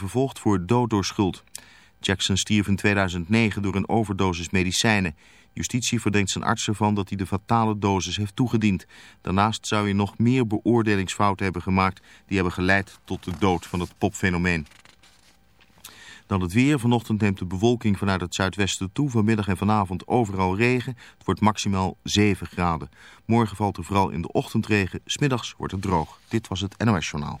vervolgd voor dood door schuld. Jackson stierf in 2009 door een overdosis medicijnen. Justitie verdenkt zijn arts ervan dat hij de fatale dosis heeft toegediend. Daarnaast zou hij nog meer beoordelingsfouten hebben gemaakt... die hebben geleid tot de dood van het popfenomeen. Dan het weer. Vanochtend neemt de bewolking vanuit het zuidwesten toe. Vanmiddag en vanavond overal regen. Het wordt maximaal 7 graden. Morgen valt er vooral in de ochtend regen. Smiddags wordt het droog. Dit was het NOS Journaal.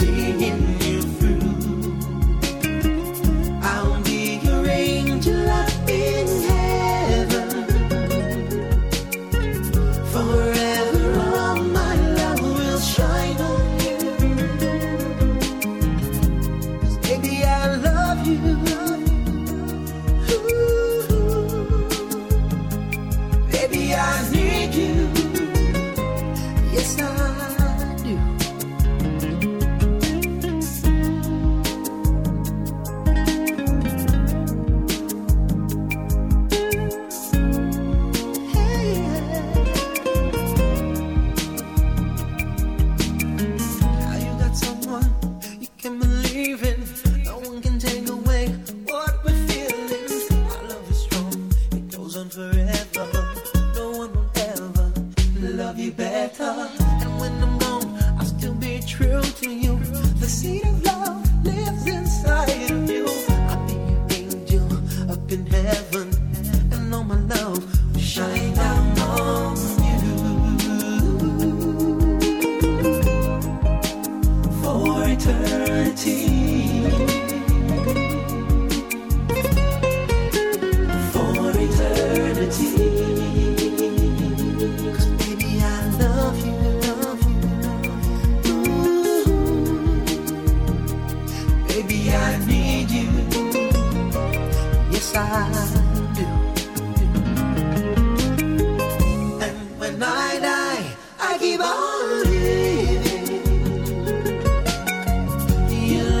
singing You.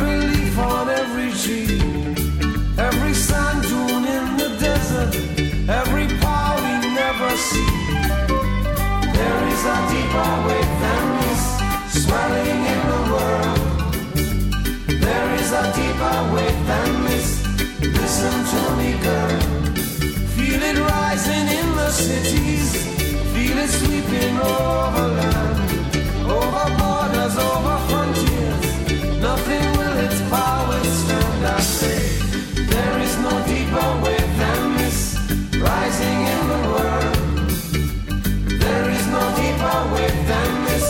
Every leaf on every tree, every sand dune in the desert, every power we never see. There is a deeper wave than this, swelling in the world. There is a deeper wave than this. Listen to me, girl. Feel it rising in the cities. Feel it sweeping over land, over borders, over frontiers. Rising in the world. There is no deeper wave than this.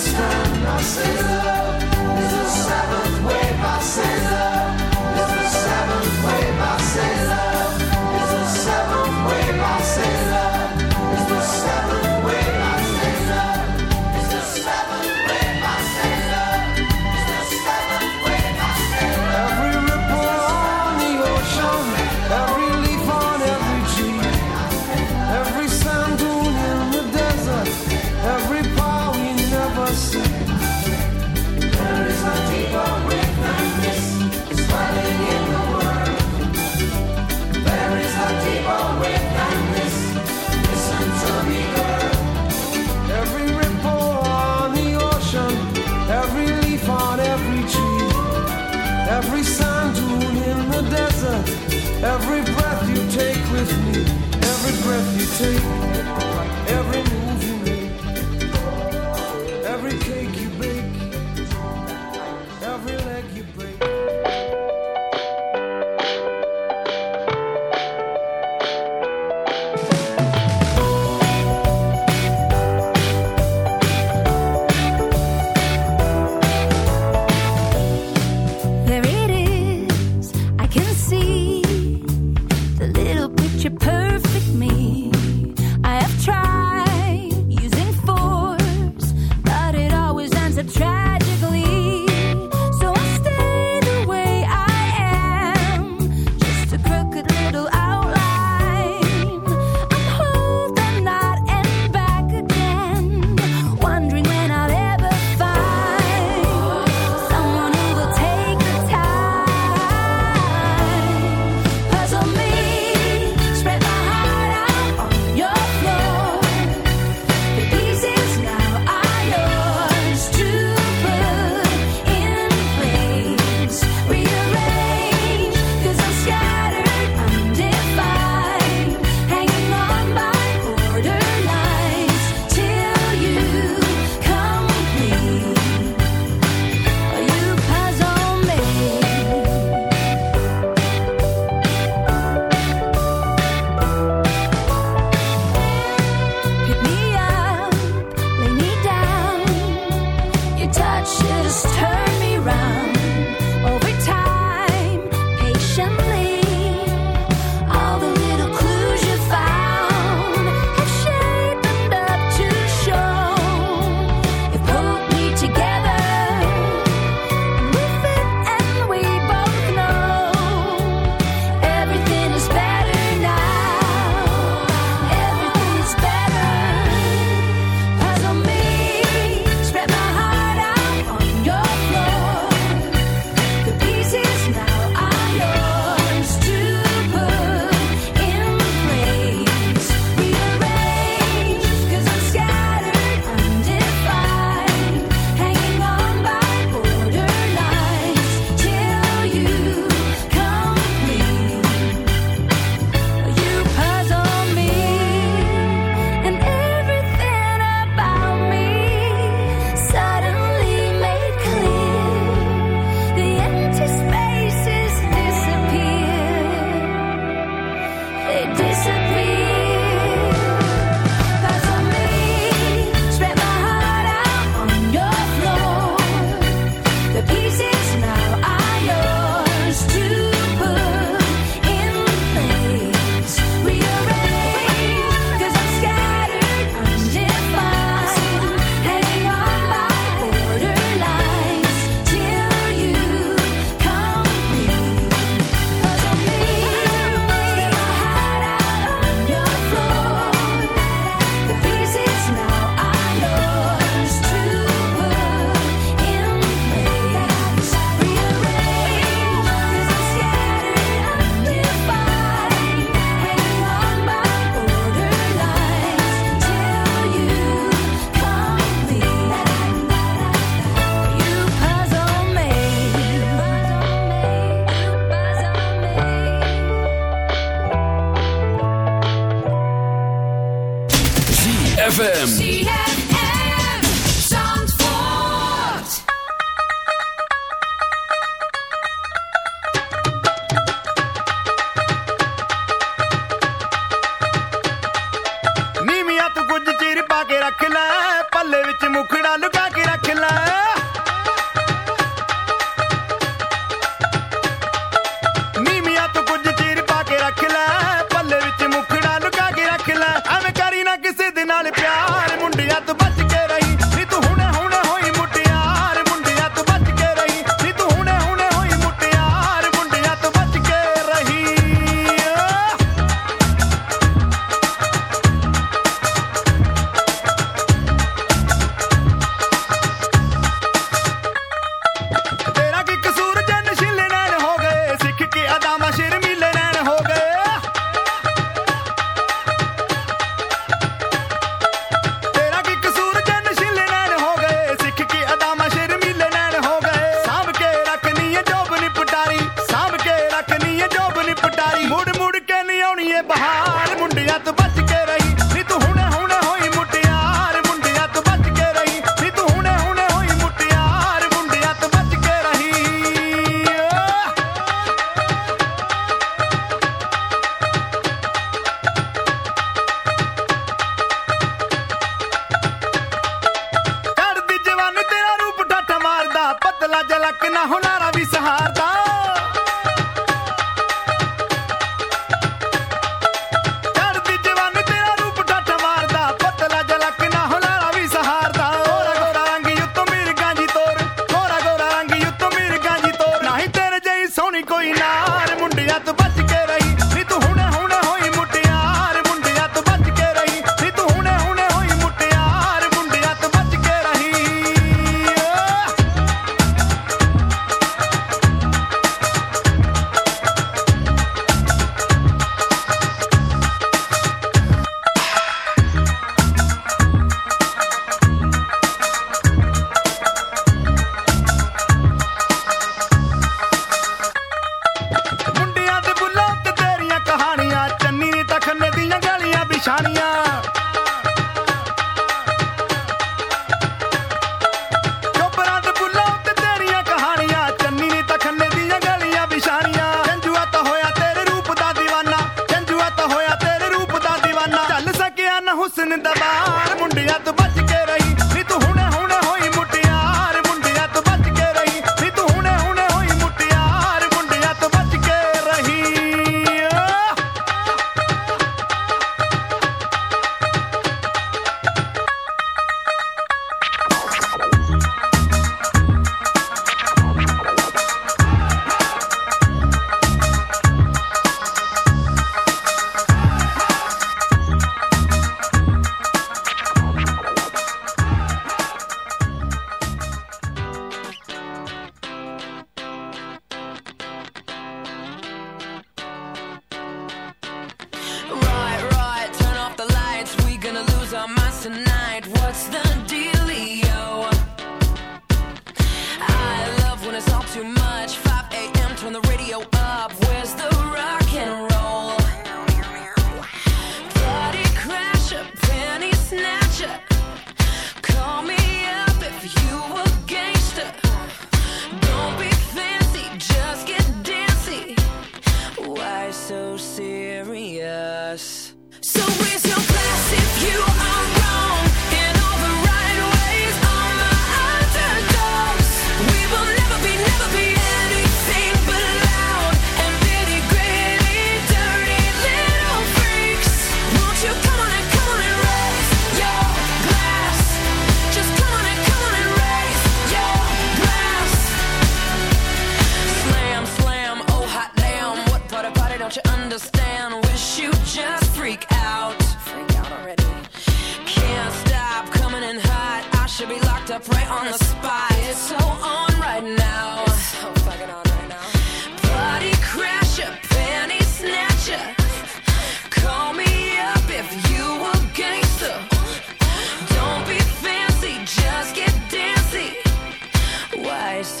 withstand. I say love is the seventh wave. I say love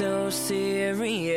so serious?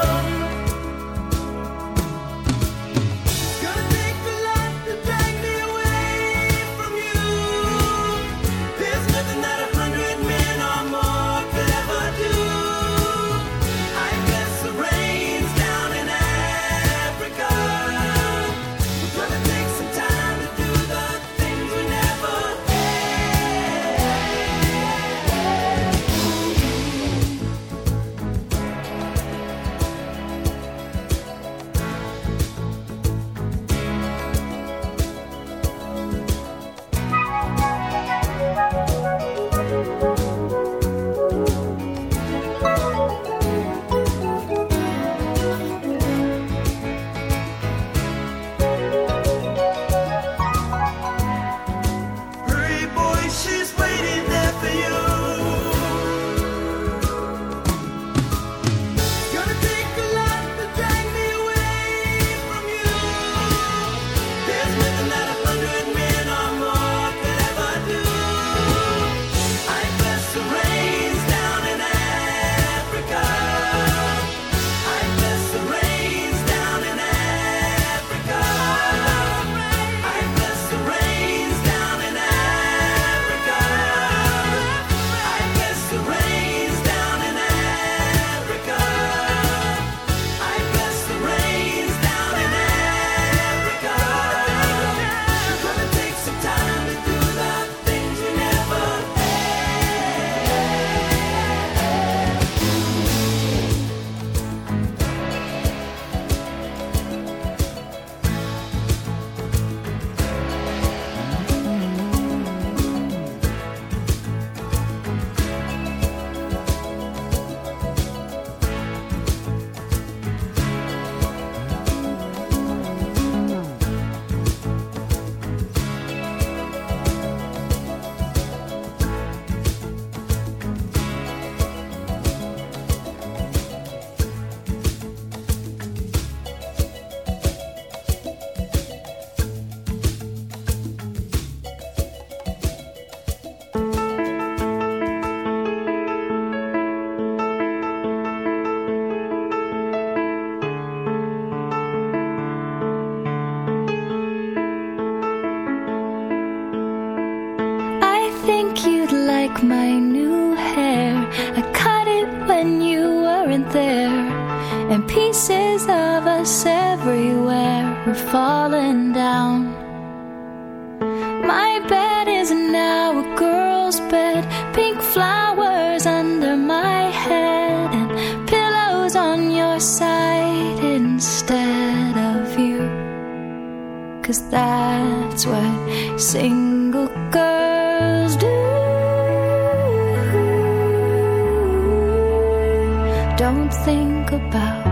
think about.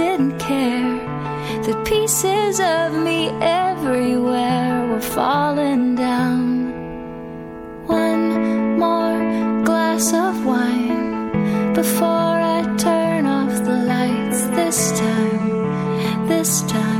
didn't care. The pieces of me everywhere were falling down. One more glass of wine before I turn off the lights. This time, this time.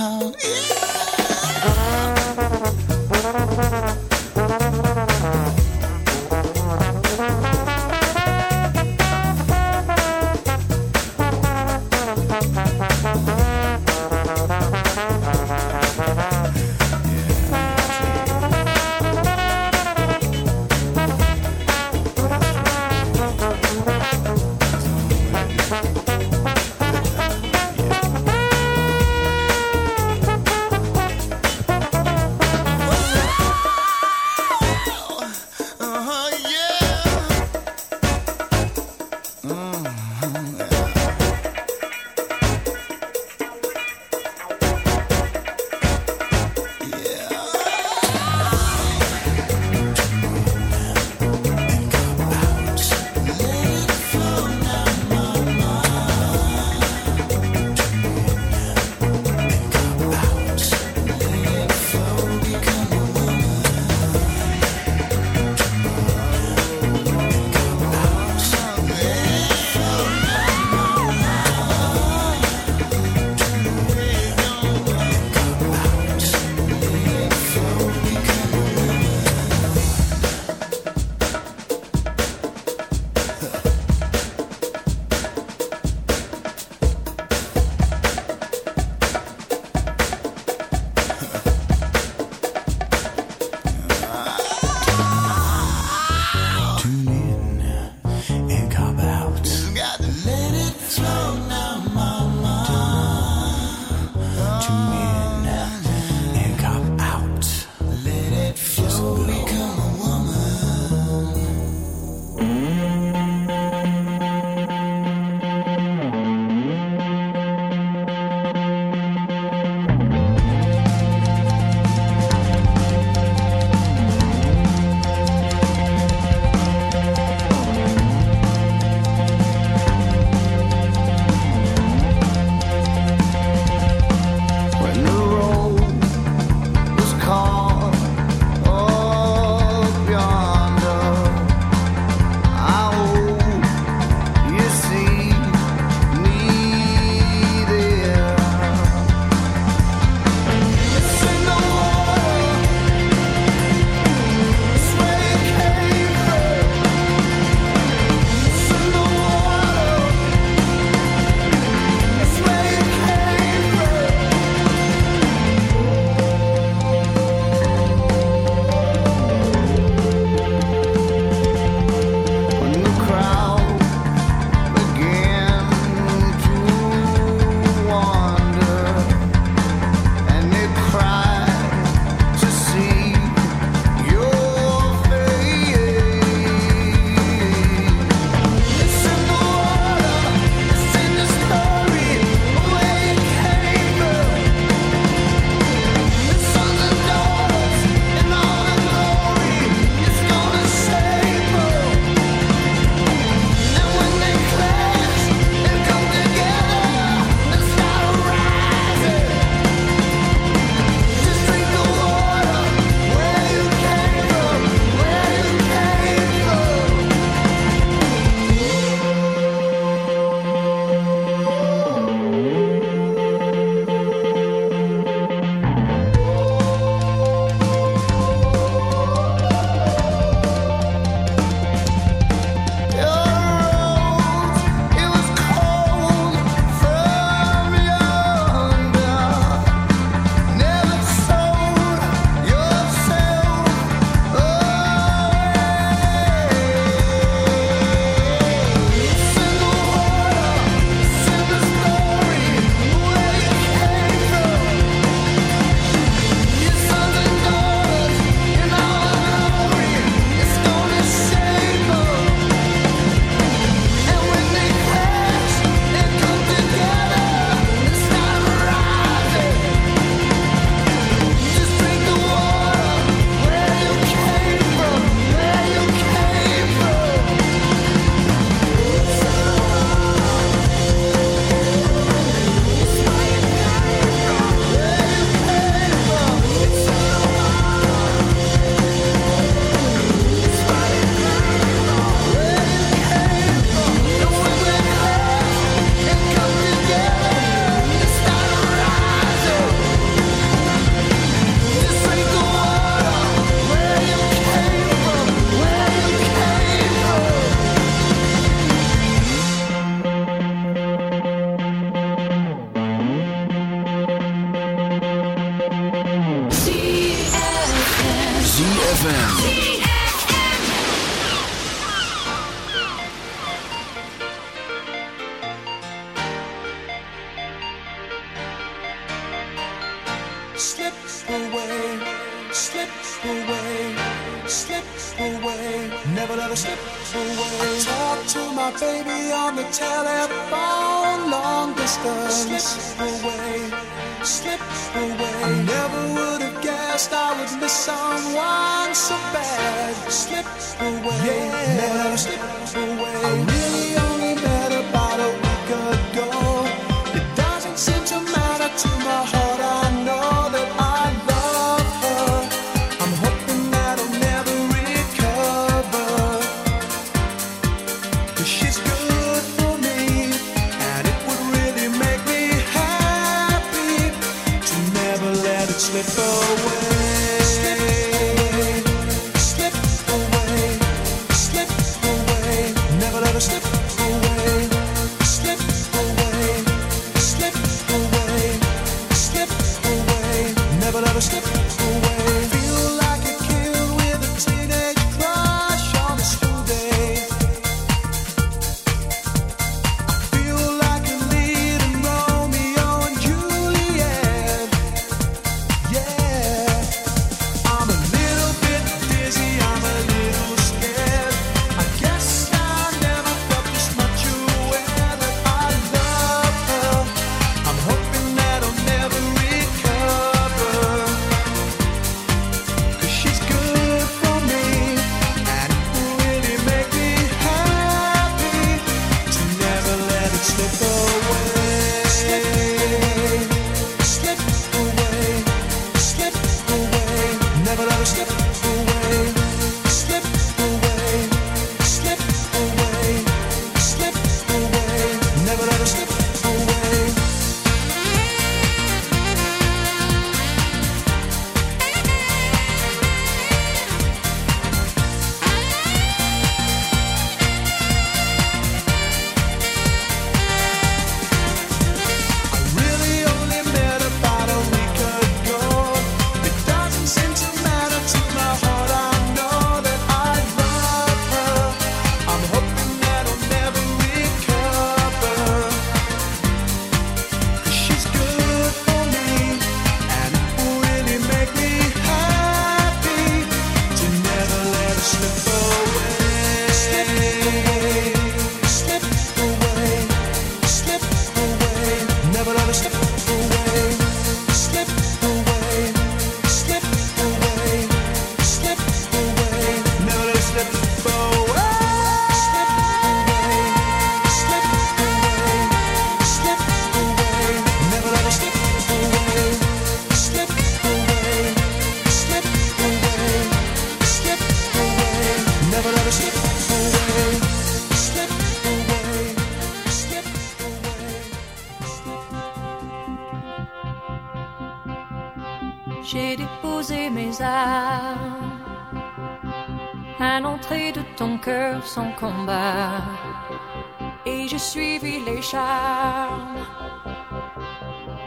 steps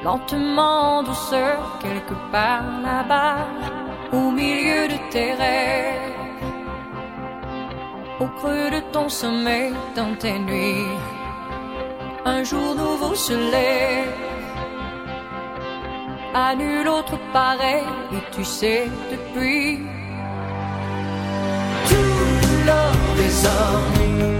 lentement en douceur, quelque part là-bas, au milieu de tes rêves, au creux de ton sommeil, dans tes nuits, un jour nouveau se lève. À nul autre pareil, et tu sais depuis, tout l'or des hommes.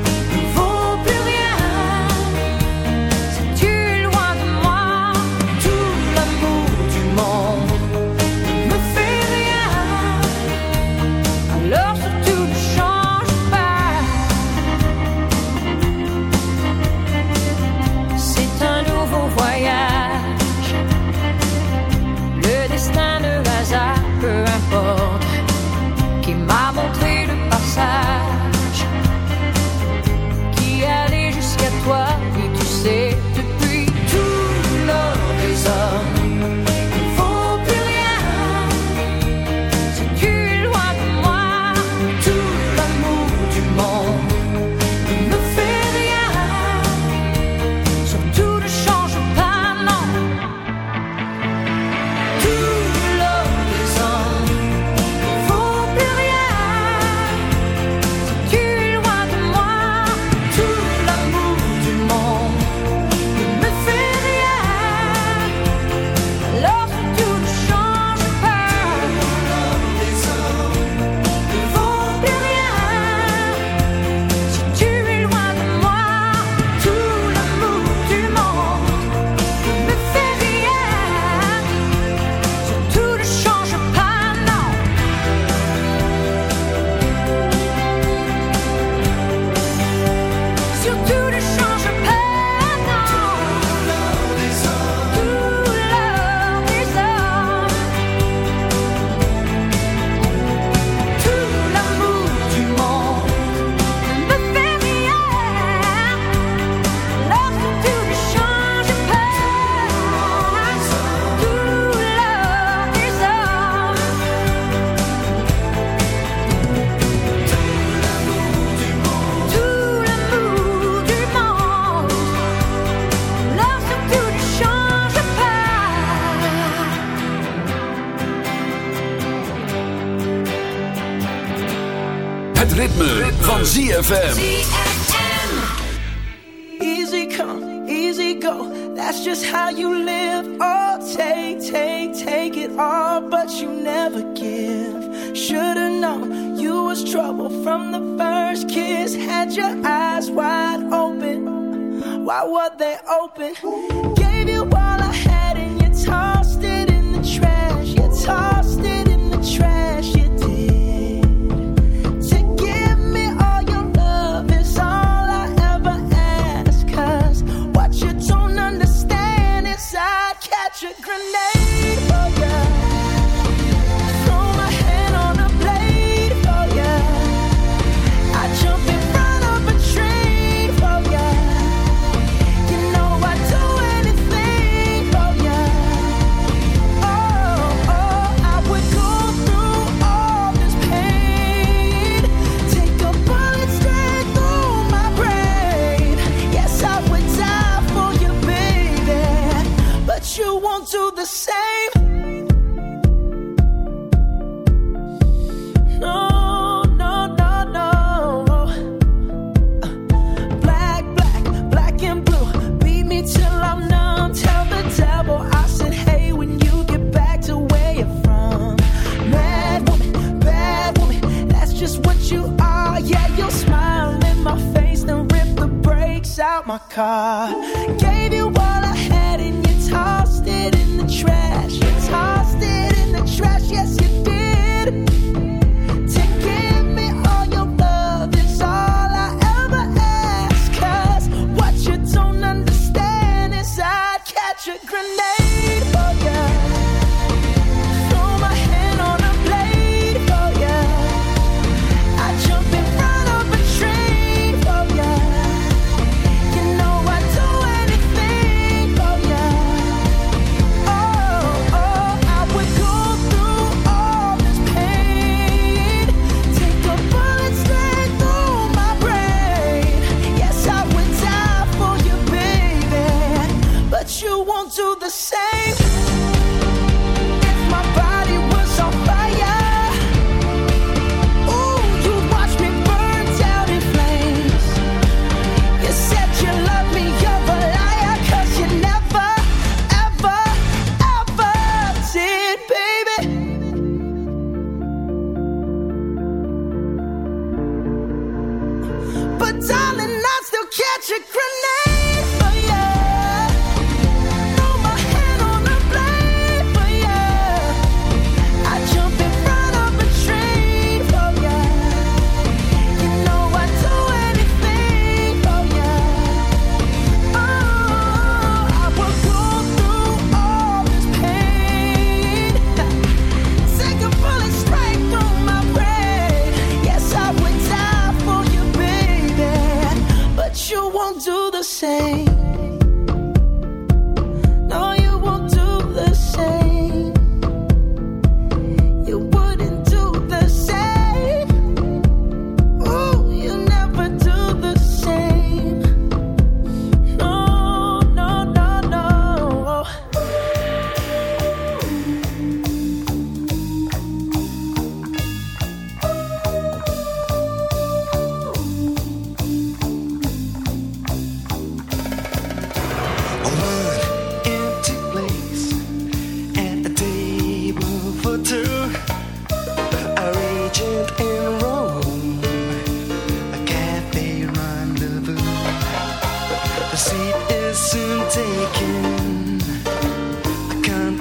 ZFM.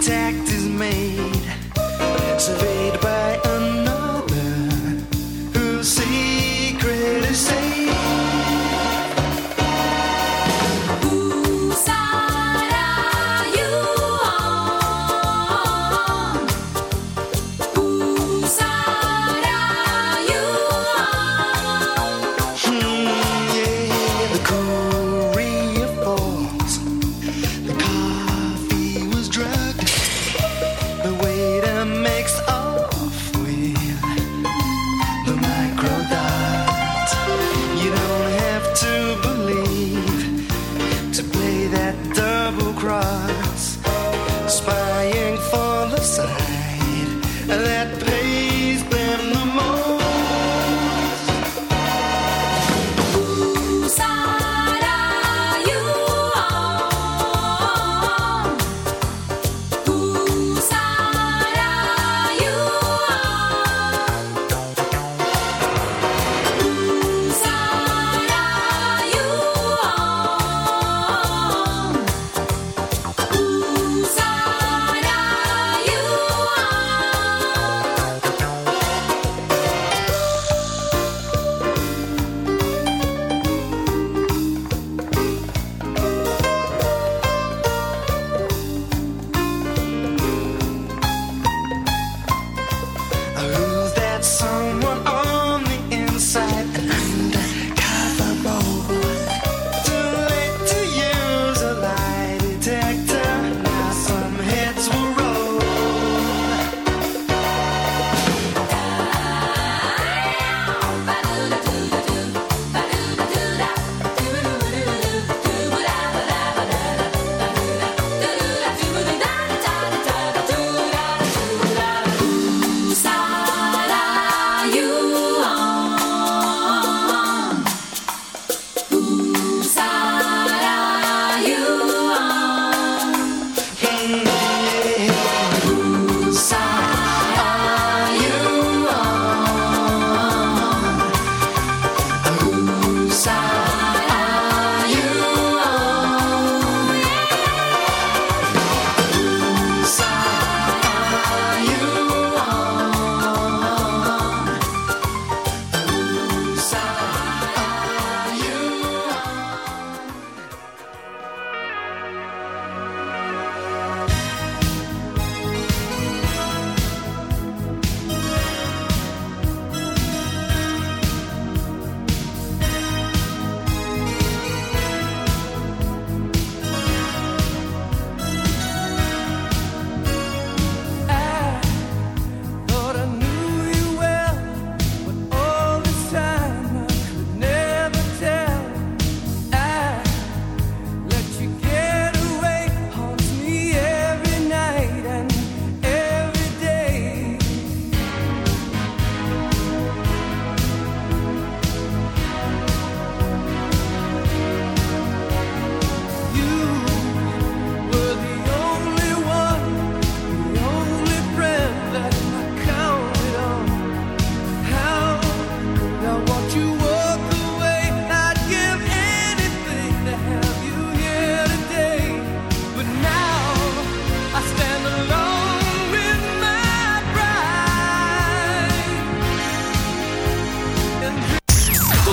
Contact is made,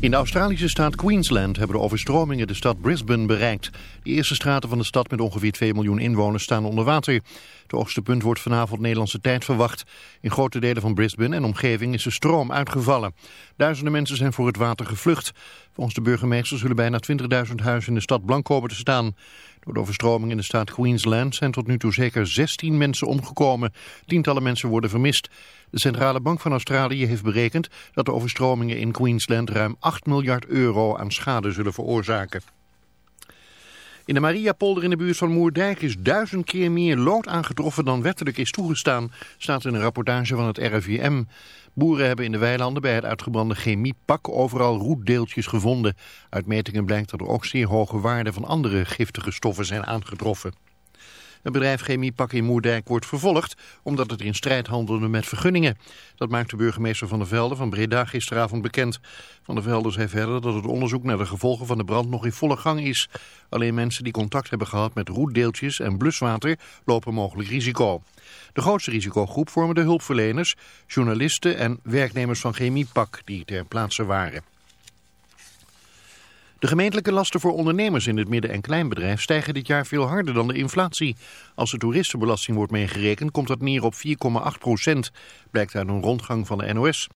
In de Australische staat Queensland hebben de overstromingen de stad Brisbane bereikt. De eerste straten van de stad met ongeveer 2 miljoen inwoners staan onder water. Het hoogste punt wordt vanavond Nederlandse tijd verwacht. In grote delen van Brisbane en omgeving is de stroom uitgevallen. Duizenden mensen zijn voor het water gevlucht. Volgens de burgemeester zullen bijna 20.000 huizen in de stad blank komen te staan. Door de overstroming in de staat Queensland zijn tot nu toe zeker 16 mensen omgekomen. Tientallen mensen worden vermist. De Centrale Bank van Australië heeft berekend dat de overstromingen in Queensland ruim 8 miljard euro aan schade zullen veroorzaken. In de Mariapolder in de buurt van Moerdijk is duizend keer meer lood aangetroffen dan wettelijk is toegestaan, staat in een rapportage van het RIVM. Boeren hebben in de weilanden bij het uitgebrande chemiepak overal roetdeeltjes gevonden. Uit metingen blijkt dat er ook zeer hoge waarden van andere giftige stoffen zijn aangetroffen. Het bedrijf Chemiepak in Moerdijk wordt vervolgd omdat het in strijd handelde met vergunningen. Dat maakte burgemeester Van der Velde van Breda gisteravond bekend. Van der Velde zei verder dat het onderzoek naar de gevolgen van de brand nog in volle gang is. Alleen mensen die contact hebben gehad met roetdeeltjes en bluswater lopen mogelijk risico. De grootste risicogroep vormen de hulpverleners, journalisten en werknemers van Chemiepak die ter plaatse waren. De gemeentelijke lasten voor ondernemers in het midden- en kleinbedrijf stijgen dit jaar veel harder dan de inflatie. Als de toeristenbelasting wordt meegerekend komt dat neer op 4,8 procent, blijkt uit een rondgang van de NOS.